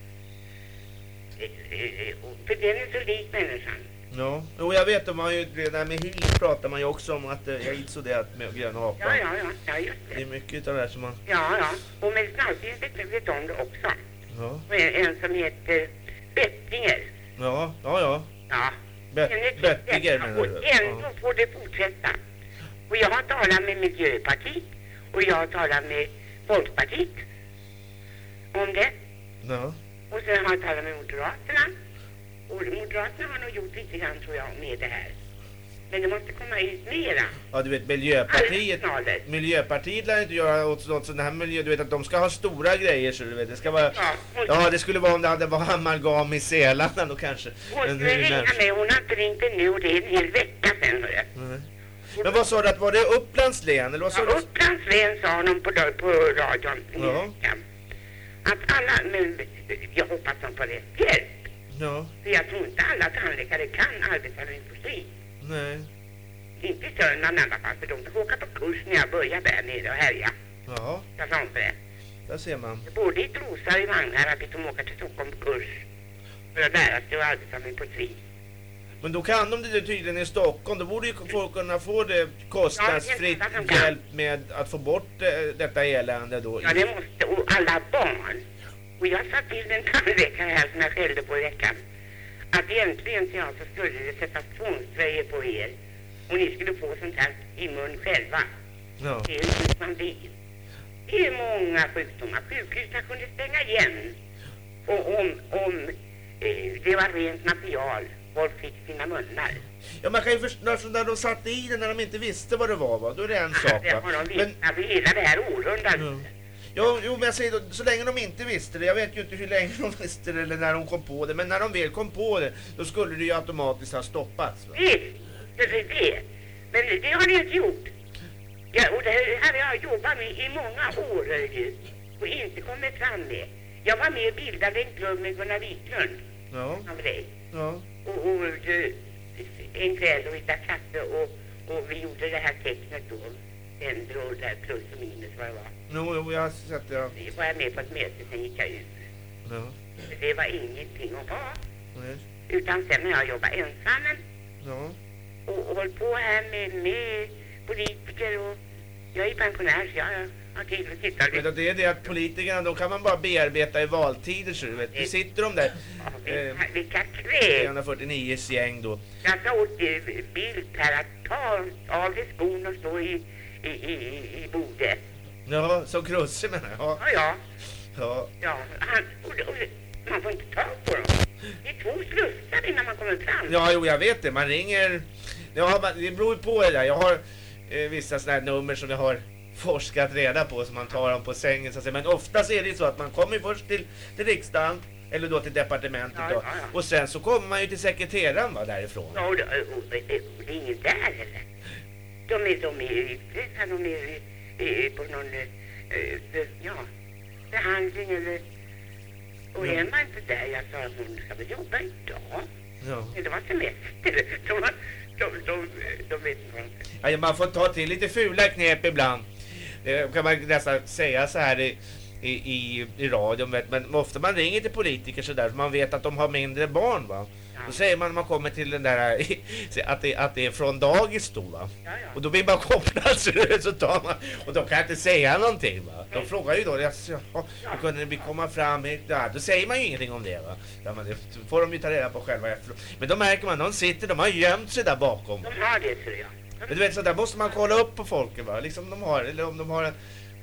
För den är så lik människan. Ja. Jo jag vet, de har ju, det där med hiv pratar man ju också om att eh, aids och det med gröna apan. Ja, ja, ja, ja just Det det. är mycket av det här som man... Ja, ja. Och Medicinalstyrelsen vet om det också. Ja. Och en, en som heter Bettinger. Ja, ja, ja. Ja. Bet, Den är Bettiger detta, menar du? Och ändå får det fortsätta. Och jag har talat med Miljöpartiet och jag har talat med Folkpartiet om det. Ja. Och sen har jag talat med Moderaterna. Och Moderaterna har nog gjort lite grann tror jag med det här. Men det måste komma ut mera. Ja, du vet Miljöpartiet. Miljöpartiet lär inte göra åt något sån här miljö. Du vet att de ska ha stora grejer så du vet. Det ska vara... Ja, hon, Ja, det skulle vara om det hade varit amalgam i Sälarna då kanske. hon Men skulle ringa mig. Hon har inte ringt ännu och det är en hel vecka sedan. Nej. Men vad sa du att var det Upplands län eller vad sa Ja, du? Upplands län sa de på, på radion Ja. Att alla, men jag hoppas de får rätt hjälp. Ja, För jag tror inte alla tandläkare kan arbeta med industri. nej. Inte i Sörmland i alla fall, för de fick åka på kurs när jag började där nere och härja. Ja, Jag sa för det. där ser man. Både i Trosa i Vagnhärad de åka till Stockholm på kurs för att lära sig att arbeta med industri. Men då kan de det tydligen i Stockholm. Då borde ju folk kunna få det kostnadsfritt Ja, det det hjälp med att få bort eh, detta elände då. Ja, det måste, och alla barn. Och jag sa till en tandläkare här som jag skällde på i veckan att egentligen så skulle det sättas tvångströjor på er och ni skulle få sånt här i mun själva. Ja. Det är hur man vill. Det är många sjukdomar. Sjukhusen kunde stänga igen och om, om eh, det var rent material folk fick sina munnar. ja, man kan ju förstå alltså, när de satte i det när de inte visste vad det var va? Då är det en sak Det har de Men, vetat för hela det här århundradet. Ja. Jo, jo, men jag säger då, så länge de inte visste det, jag vet ju inte hur länge de visste det eller när de kom på det, men när de väl kom på det, då skulle det ju automatiskt ha stoppats. Va? Det är det. Men det har ni inte gjort. Ja, och det här har jag jobbat med i många år hörru, och inte kommit fram med. Jag var med och bildade en klubb med Gunnar Wiklund Ja, av dig. Ja, Och, och eh, en kväll och drack kaffe och, och vi gjorde det här tecknet då. Och där plus och minus vad det var. jo, jo, jag har sett det. Ja. Vi var jag med på ett möte, sen gick jag ut. Ja, Det var ingenting att ha. nej, Utan sen när jag jobbade ensam ja. och, och hållit på här med, med politiker och jag är pensionär så jag har Men lite. det är det att politikerna, då kan man bara bearbeta i valtider så du vet. Nu sitter de där, eh, vilka, vilka kräk! 349 gäng då. Jag sa åt Bildt här att ta av dig skon och stå i, i, i, i- bordet. Ja, som Krusse menar jag. Ja, Ja, ja. ja. han, och, och, man får inte ta på dem. Det är två slussar innan man kommer fram. Ja, jo, jag vet det. Man ringer... Ja, man, det beror ju på det där. Jag har eh, vissa sådana här nummer som jag har forskat reda på så man tar dem på sängen så att säga. Men oftast är det ju så att man kommer först till, till riksdagen eller då till departementet Ja, då. ja, ja. Och sen så kommer man ju till sekreteraren va, därifrån. Ja, och, och, och, och, och det är ingen där heller. De är, de är de är eh, på någon, eh, eh, ja, behandling eller... Och är man inte där, jag sa att hon ska väl jobba idag. Ja. Det var semester. De, de, de, de vet inte vad de Ja, man får ta till lite fula knep ibland. Det kan man nästan säga så här i, i, i, i radion. vet, Men ofta man ringer till politiker så där, för man vet att de har mindre barn. Va? Ja. Då säger man när man kommer till den där att det, att det är från dagis då. Va? Ja, ja. Och då blir man kopplad så, så tar man, och de kan inte säga någonting. Va? De frågar ju då, hur kunde vi komma fram hit? Ja, då säger man ju ingenting om det. Va? Ja, men det får de ju ta reda på själva efteråt. Men då märker man, de sitter, de har gömt sig där bakom. De har det, tror jag. Men du vet, så där måste man kolla upp på folket va? Liksom de har, eller om de har en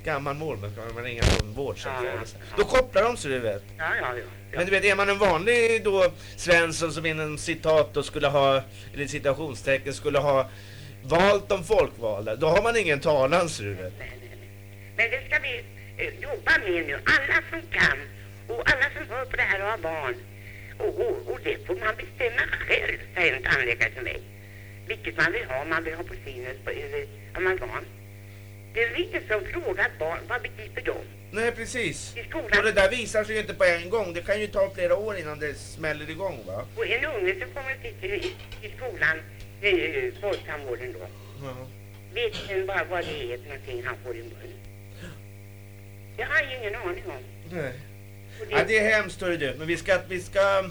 gammal mormor kan man ringa från vårdcentralen. Då kopplar de så du vet. Ja, ja, ja. Men du vet, är man en vanlig då Svensson som inom citat då skulle ha, eller citationstecken skulle ha valt de folkvalda, då har man ingen talan så du vet. Men det ska vi eh, jobba med nu. Alla som kan och alla som hör på det här och har barn. Och, och, och det får man bestämma själv, säger en tandläkare till mig. Vilket man vill ha, man vill ha porsinus på- eller amalgam. Det är ingen som frågar barn, vad begriper de? Nej precis. I Och det där visar sig ju inte på en gång. Det kan ju ta flera år innan det smäller igång va. Och en unge som kommer till, till, till skolan, eh, folktandvården då, Ja. vet inte bara vad det är för någonting han får i munnen. Det har jag ingen aning om. Nej. Och Ja, det är hemskt hörru du. Men vi ska, vi ska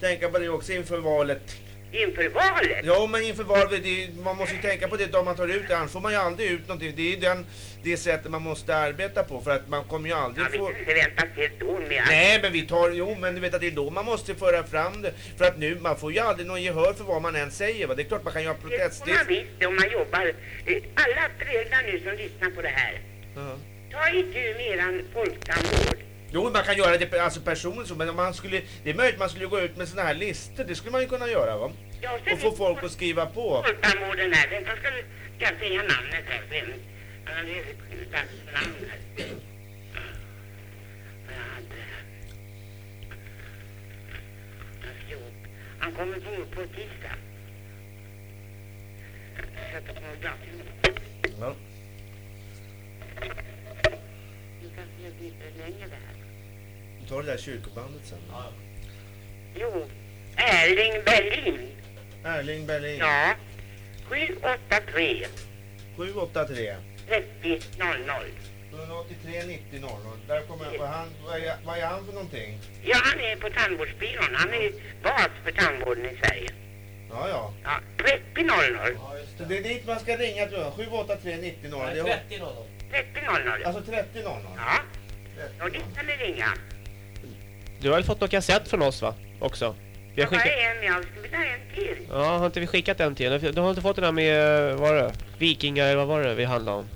tänka på det också inför valet. Inför valet? Ja, men inför valet, det, man måste ju tänka på det då man tar ut det. Annars får man ju aldrig ut någonting. Det är ju den, det sättet man måste arbeta på. För att man kommer ju aldrig Ja, vi få... kan inte vänta till år med. Nej, men vi tar... Jo, men du vet att det är då man måste föra fram det. För att nu, man får ju aldrig någon gehör för vad man än säger. Va? Det är klart man kan göra Det får man visst om man jobbar. Alla föräldrar nu som lyssnar på det här. Ja. Ta itu med eran folktandvård. Jo, man kan göra det alltså personligen så, men om man skulle... Det är möjligt man skulle gå ut med såna här listor. Det skulle man ju kunna göra va? Ja, och få folk att skriva på. Folktandvården här, den du ska säga namnet här sen. Han hade namn här. Han kommer på, på tisdag. Jag sätter på datorn. Ja. Det länge det här. Vi tar det där kyrkobandet sen. Jo, Erling Berlin. Erling Berlin. Ja. 783 783 30 00. 183 90 00. Där kommer jag. Vad, han, vad, är, vad är han för någonting? Ja, han är på tandvårdsbyrån. Han är bas för tandvården i Sverige. Ja, ja. Ja, 30 00. Så det är dit man ska ringa tror jag. 783 90 00. Det är, 30 då. 30 00. alltså 30 00. Ja, kan ni ringa. Du har väl fått någon kassett från oss va? Också. Vi har Jag skickat... en, jag skulle vilja ha en till. Ja, har inte vi skickat en till? Du har inte fått den här med, vad var det? Vikingar eller vad var det vi handlade om?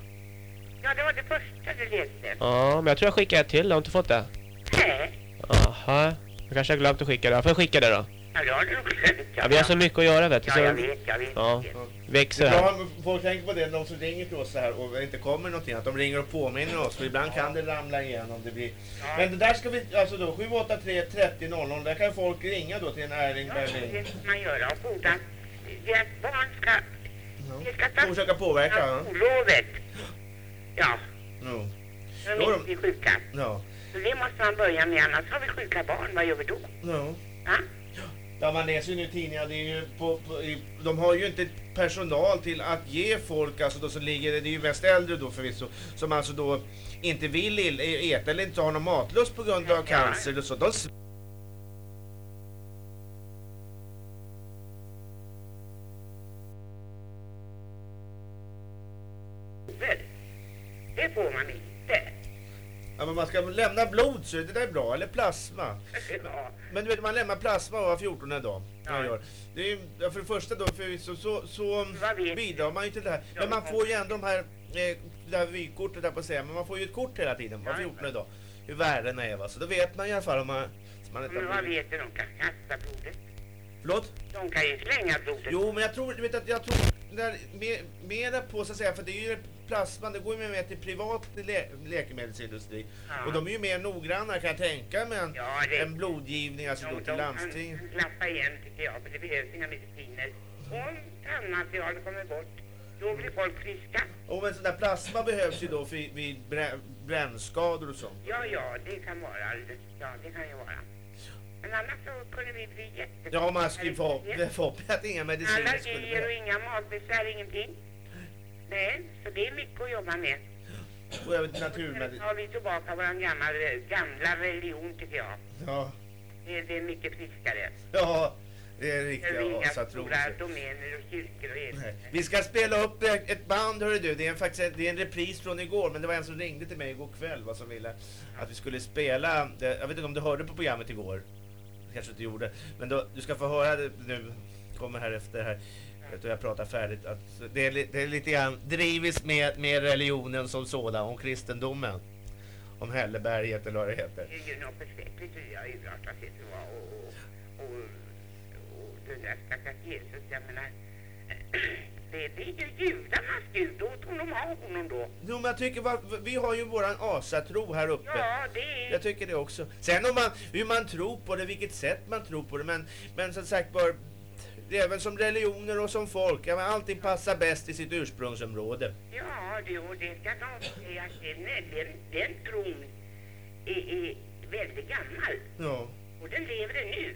Ja, det var det första du läste. Ja, men jag tror jag skickade ett till, har inte fått det? Nej, Aha, jag kanske har glömt att skicka det. Får jag skicka det då? ja, det har du glömt. Ja, vi har så mycket att göra vet du. Ja, jag vet, jag vet. Ja. Växer här. folk tänker på det, de som ringer till oss så här och inte kommer någonting, att de ringer och påminner oss. För ibland kan det ramla igenom. Det blir... Men det där ska vi, alltså då 783 30 00, där kan folk ringa då till en Erling Ja, det ska man göra. Och fordran, deras barn ska, de ska ta Försöka påverka. Ja. skollovet. Ja, Jo. de är inte sjuka. Ja. Så det måste man börja med, annars har vi sjuka barn. Vad gör vi då? Ja. Ja? Ja, man läser ju nu tidningar, det är ju på, på, i, de har ju inte personal till att ge folk, alltså då som ligger, det är ju mest äldre då förvisso, som alltså då inte vill ill- äta eller inte har någon matlust på grund av cancer och så. De Det får man inte. Ja, men man ska lämna blod så det där är bra, eller plasma. Ja, Men du vet, man lämnar plasma var 14 dag. Ja. Gör. Det är, ja, för det första då, förvisso, så, så vet bidrar man ju till det här. Men man får ju ändå de här, eh, det här vykortet där på säga, men man får ju ett kort hela tiden, var Ja. 14 dag. Hur värdena är va, så då vet man i alla fall om man... så man men har vad vet du? De kan kasta blodet. Förlåt? De kan ju slänga blodet. Jo, men jag tror, du vet att jag tror där, mer, mera på så att säga, för det är ju plasman, det går ju mer till privat lä läkemedelsindustri. Ja. Och de är ju mer noggranna kan jag tänka mig än, Ja, det- än blodgivning alltså de till landsting. kan klappa igen tycker jag, för det behövs inga mediciner. Om tandmaterialet kommer bort, då blir folk friska. Och men sån där plasma behövs ju då för, vid brä, brännskador och sånt. Ja, ja, det kan vara. Ja, det kan ju vara. Men annars så kunde vi bli jätte... Ja, man skulle få få hoppas att inga mediciner skulle Allergier och inga magbesvär, ingenting. Nej, så det är mycket att jobba med. Och Sen naturmedicin. har vi tillbaka vår gamla, gamla religion tycker jag. Ja, Det, det är mycket friskare. ja, det är riktiga asatroser. domäner och kyrkor och. Vi ska spela upp ett ett band hörru du, det är faktiskt en, det är en repris från igår men det var en som ringde till mig igår kväll vad som ville att vi skulle spela, jag vet inte om du hörde på programmet igår? Kanske du inte gjorde, men då, du ska få höra det nu, kommer här efter här, du, jag pratar färdigt, att det är, det är lite grann drivis med, med religionen som sådan, om kristendomen. Om Hälleberget eller vad det heter. Det är ju något förskräckligt jag urartat tror. Och, och, och, och den där stackars Jesus, jag menar. Det, det är ju judarnas gud, åt honom av honom då. Jo men jag tycker, vad- vi har ju våran asatro här uppe. Ja, det är... Jag tycker det också. Sen om man, hur man tror på det, vilket sätt man tror på det, men, men som sagt är även som religioner och som folk, ja, men allting passar bäst i sitt ursprungsområde. Ja, det, och det säga att den, den, den tron är, är väldigt gammal. Ja. Och den lever ännu.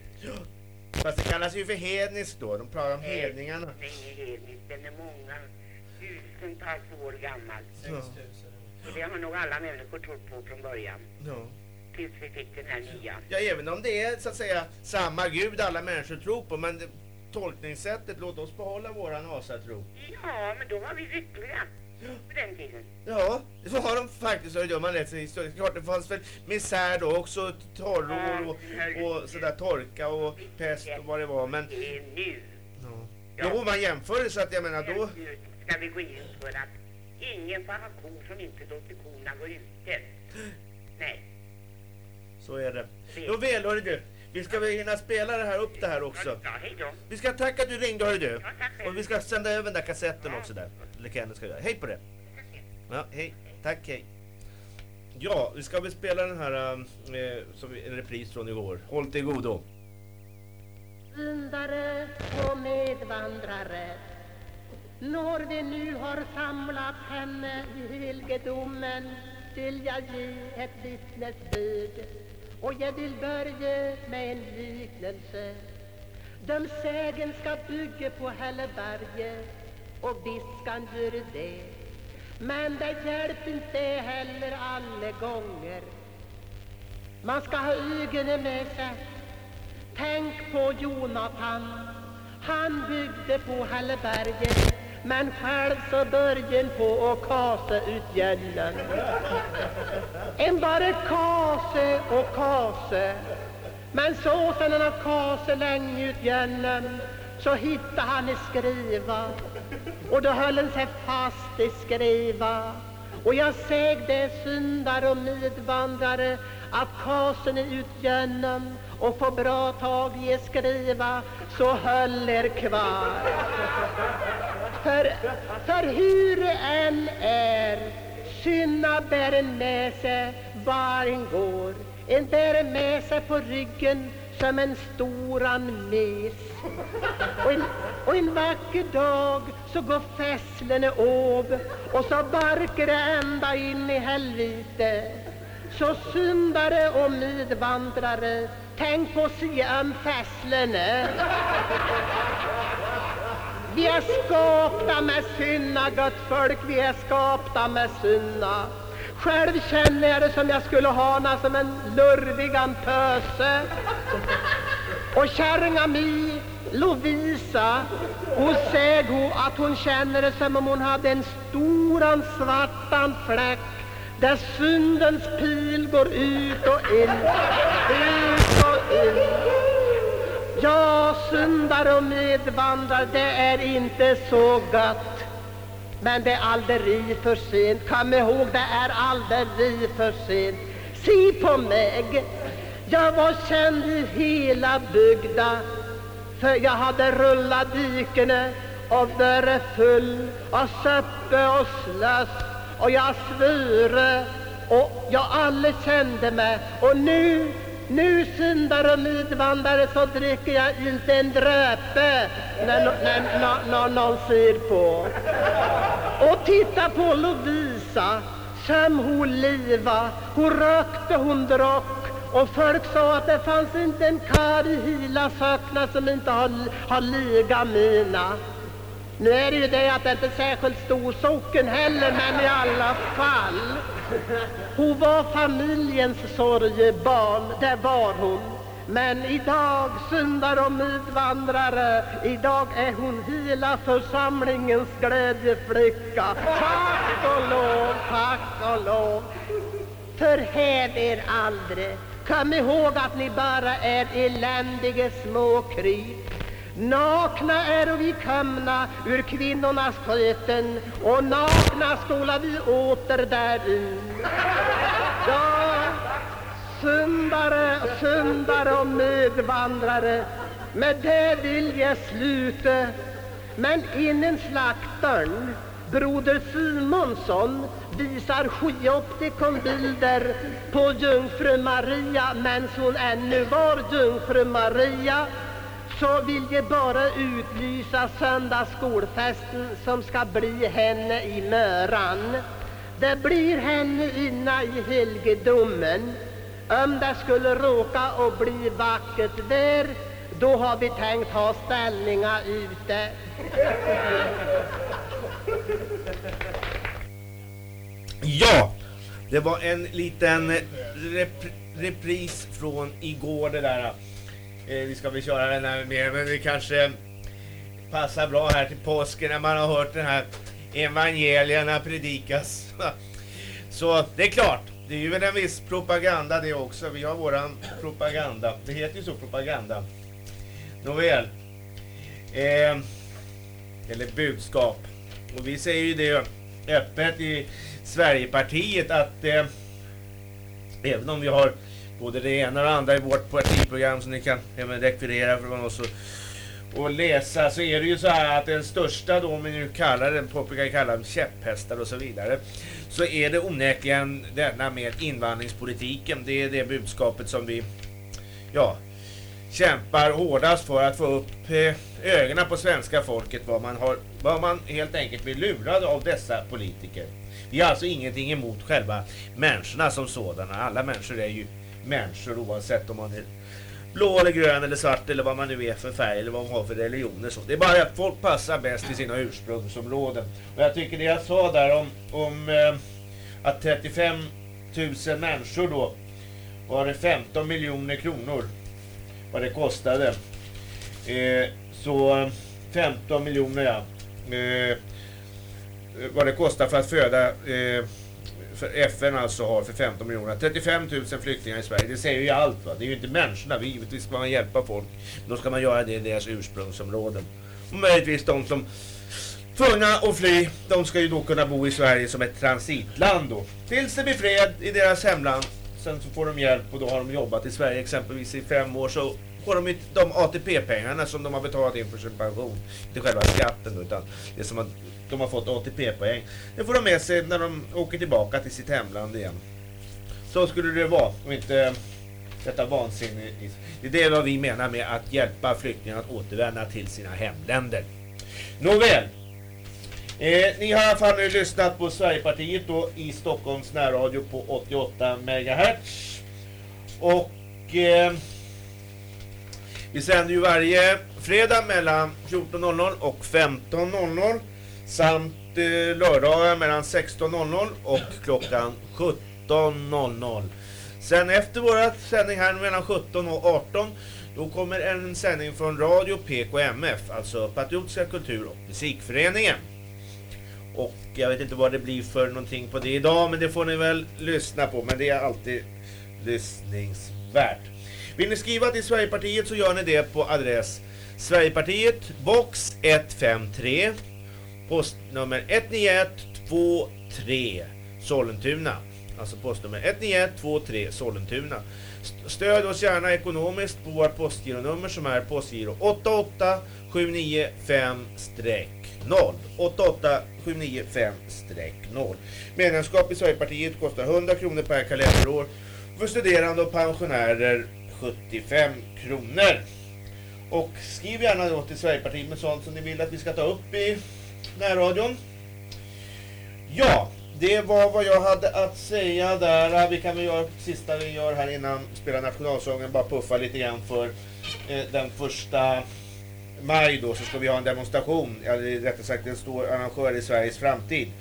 Fast det kallas ju för hedniskt då, de pratar om hedningarna. Den är hednisk, den är många tusentals år gammal. Ja. Och det har nog alla människor trott på från början. Ja. Tills vi fick den här nya. ja, även om det är så att säga samma gud alla människor tror på, men det, tolkningssättet, låt oss behålla våran asatro. Ja, men då var vi lyckliga på den tiden. Ja, det var de faktiskt, det gör man läser historiskt. Klart det fanns väl misär då också, torrår och, och sådär torka och pest och vad det var, men Det är nu. Ja. Jo, man jämför det så att jag menar då... Nu ska vi gå in för att ingen får ha kor som inte låter korna gå ute. Nej. Så är det. Jo väl, hörru du. Vi ska väl hinna spela det här upp det här också. Ja, hej då. Vi ska tacka att du ringde hörru du. Och vi ska sända över den där kassetten också där. Eller Kenneth ska göra. Hej på det. Ja, hej. Tack, hej. Ja, vi ska väl spela den här eh, som en repris från igår. Håll till godo. Syndare och medvandrare När vi nu har samlat henne i helgedomen vill jag ge ett vittnesbörd och jag vill börja med en liknelse. Den sägen ska bygga på Hälleberget och visst kan göra det. Men det hjälper inte heller alla gånger. Man ska ha ögonen med sig. Tänk på Jonathan. Han byggde på Hälleberget men själv så började på att kasa ut gällen. En bara kase och kase. Men så sen han har kase länge ut gällen så hittade han i skriva och då höll han sig fast i skriva. Och jag säg det syndare och medvandrare att kasen är ut och på bra tag i skriva så höll er kvar. För, för hur det än är, synda bär en med sig var en går. En bär en med sig på ryggen som en stor mes. Och en, och en vacker dag så går fässlene av och så barkar det ända in i helvete. Så syndare och medvandrare, tänk på se om fässlene. Vi är skapta med synda, gott folk, vi är skapta med synda. Själv känner jag det som jag skulle hana som en lurvigan pöse. Och kärringa mi, Lovisa, hon säger hon att hon känner det som om hon hade en storan svartan fläck där syndens pil går ut och in, ut och in. Ja, syndare och medvandrare, det är inte så gott. Men det är aldrig för sent. Kom ihåg, det är aldrig för sent. Se på mig. Jag var känd i hela bygda för jag hade rullat dikene och varit full av söppe och slöss och jag svure och jag alla kände mig och nu nu syndare och medvandrare så dricker jag inte en dräpe när, när, när, när någon ser på. Och titta på Lovisa som hon liva, hon rökte, hon drack och folk sa att det fanns inte en karl i hela sökna som inte har, har liga mina. Nu är det ju det att det inte är särskilt stor socken heller, men i alla fall. Hon var familjens sorgebarn, det var hon. Men idag syndar och utvandrare, idag är hon hela församlingens glädjeflicka. Tack och lov, tack och lov. Förhäv er aldrig. Kom ihåg att ni bara är eländiga små kryp. Nakna är vi komna ur kvinnornas sköten och nakna skola vi åter därin. Ja, syndare, syndare och medvandrare, med det vill jag sluta. Men innan slaktaren, broder Simonsson, visar skioptikonbilder på jungfru Maria medan hon ännu var jungfru Maria så vill jag bara utlysa söndagsskolfesten som ska bli henne i Möran. Det blir henne inna i helgedomen. Om det skulle råka och bli vackert där, då har vi tänkt ha ställningar ute. Ja, det var en liten rep repris från igår det där. Eh, vi ska väl köra den här mer, men det kanske passar bra här till påsken när man har hört den här evangelierna predikas. Så det är klart, det är ju en viss propaganda det också. Vi har våran propaganda. Det heter ju så propaganda. Nåväl. Eh, eller budskap. Och vi säger ju det öppet i Sverigepartiet att eh, även om vi har både det ena och det andra i vårt partiprogram som ni kan även rekvirera från oss och, och läsa så är det ju så här att den största då, om vi nu kallar den, brukar kalla dem käpphästar och så vidare, så är det onekligen denna med invandringspolitiken. Det är det budskapet som vi, ja, kämpar hårdast för att få upp eh, ögonen på svenska folket vad man, har, vad man helt enkelt blir lurad av dessa politiker. Vi har alltså ingenting emot själva människorna som sådana. Alla människor är ju människor oavsett om man är blå eller grön eller svart eller vad man nu är för färg eller vad man har för religioner. Så det är bara att folk passar bäst i sina ursprungsområden. Och jag tycker det jag sa där om, om eh, att 35 000 människor då var det 15 miljoner kronor vad det kostade. Eh, så 15 miljoner ja. Eh, vad det kostar för att föda eh, för FN alltså har för 15 miljoner. 35 000 flyktingar i Sverige. Det säger ju allt va. Det är ju inte människorna. Vi givetvis ska man hjälpa folk. Men då ska man göra det i deras ursprungsområden. Och möjligtvis de som tvungna att fly. De ska ju då kunna bo i Sverige som ett transitland då. Tills det blir fred i deras hemland. Sen så får de hjälp och då har de jobbat i Sverige exempelvis i fem år så får de de ATP-pengarna som de har betalat in för sin pension. Inte själva skatten utan det som de har fått ATP-poäng. Det får de med sig när de åker tillbaka till sitt hemland igen. Så skulle det vara om inte detta vansinne. Det är det vad vi menar med att hjälpa flyktingar att återvända till sina hemländer. Nåväl. Eh, ni har i alla fall nu lyssnat på Sverigepartiet då i Stockholms närradio på 88 MHz. Och eh, vi sänder ju varje fredag mellan 14.00 och 15.00 samt eh, lördagar mellan 16.00 och klockan 17.00. Sen efter våra sändning här mellan 17 och 18 då kommer en sändning från Radio PKMF, alltså Patriotiska kultur- och musikföreningen. Och jag vet inte vad det blir för någonting på det idag men det får ni väl lyssna på men det är alltid lyssningsvärt. Vill ni skriva till Sverigepartiet så gör ni det på adress Sverigepartiet box 153 postnummer 19123 Sollentuna. Alltså postnummer 19123 Sollentuna. Stöd oss gärna ekonomiskt på vårt postgironummer som är postgiro 88795-0. 88795-0. Medlemskap i Sverigepartiet kostar 100 kronor per kalenderår. För studerande och pensionärer 75 kronor. Och skriv gärna då till Sverigepartiet med sånt som ni vill att vi ska ta upp i närradion. Ja, det var vad jag hade att säga där. Vi kan väl göra sista vi gör här innan spela nationalsången. Bara puffa lite grann för eh, den första maj då så ska vi ha en demonstration. Eller rättare sagt en stor arrangör i Sveriges framtid.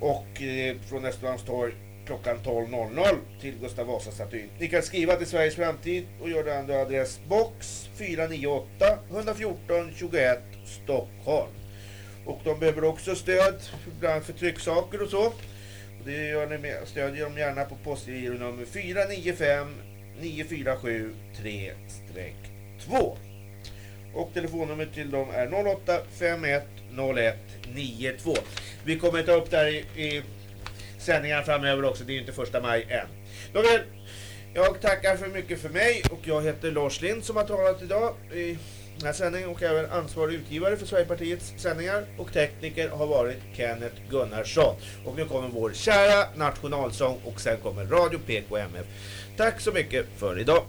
Och eh, från Östermalmstorg klockan 12.00 till Gustav Vasa-statyn. Ni kan skriva till Sveriges framtid och göra det andra adress box 498 114 21 Stockholm. Och de behöver också stöd, bland annat för trycksaker och så. Och det gör ni med, stödjer dem gärna på postgironummer 495 947 3-2. Och telefonnumret till dem är 08 51 01 92. Vi kommer ta upp det här i, i sändningar framöver också. Det är ju inte första maj än. Nåväl, jag tackar för mycket för mig och jag heter Lars Lind som har talat idag den här sändningen och även ansvarig utgivare för Sverigepartiets sändningar och tekniker har varit Kenneth Gunnarsson. Och nu kommer vår kära nationalsång och sen kommer Radio PKMF. Tack så mycket för idag.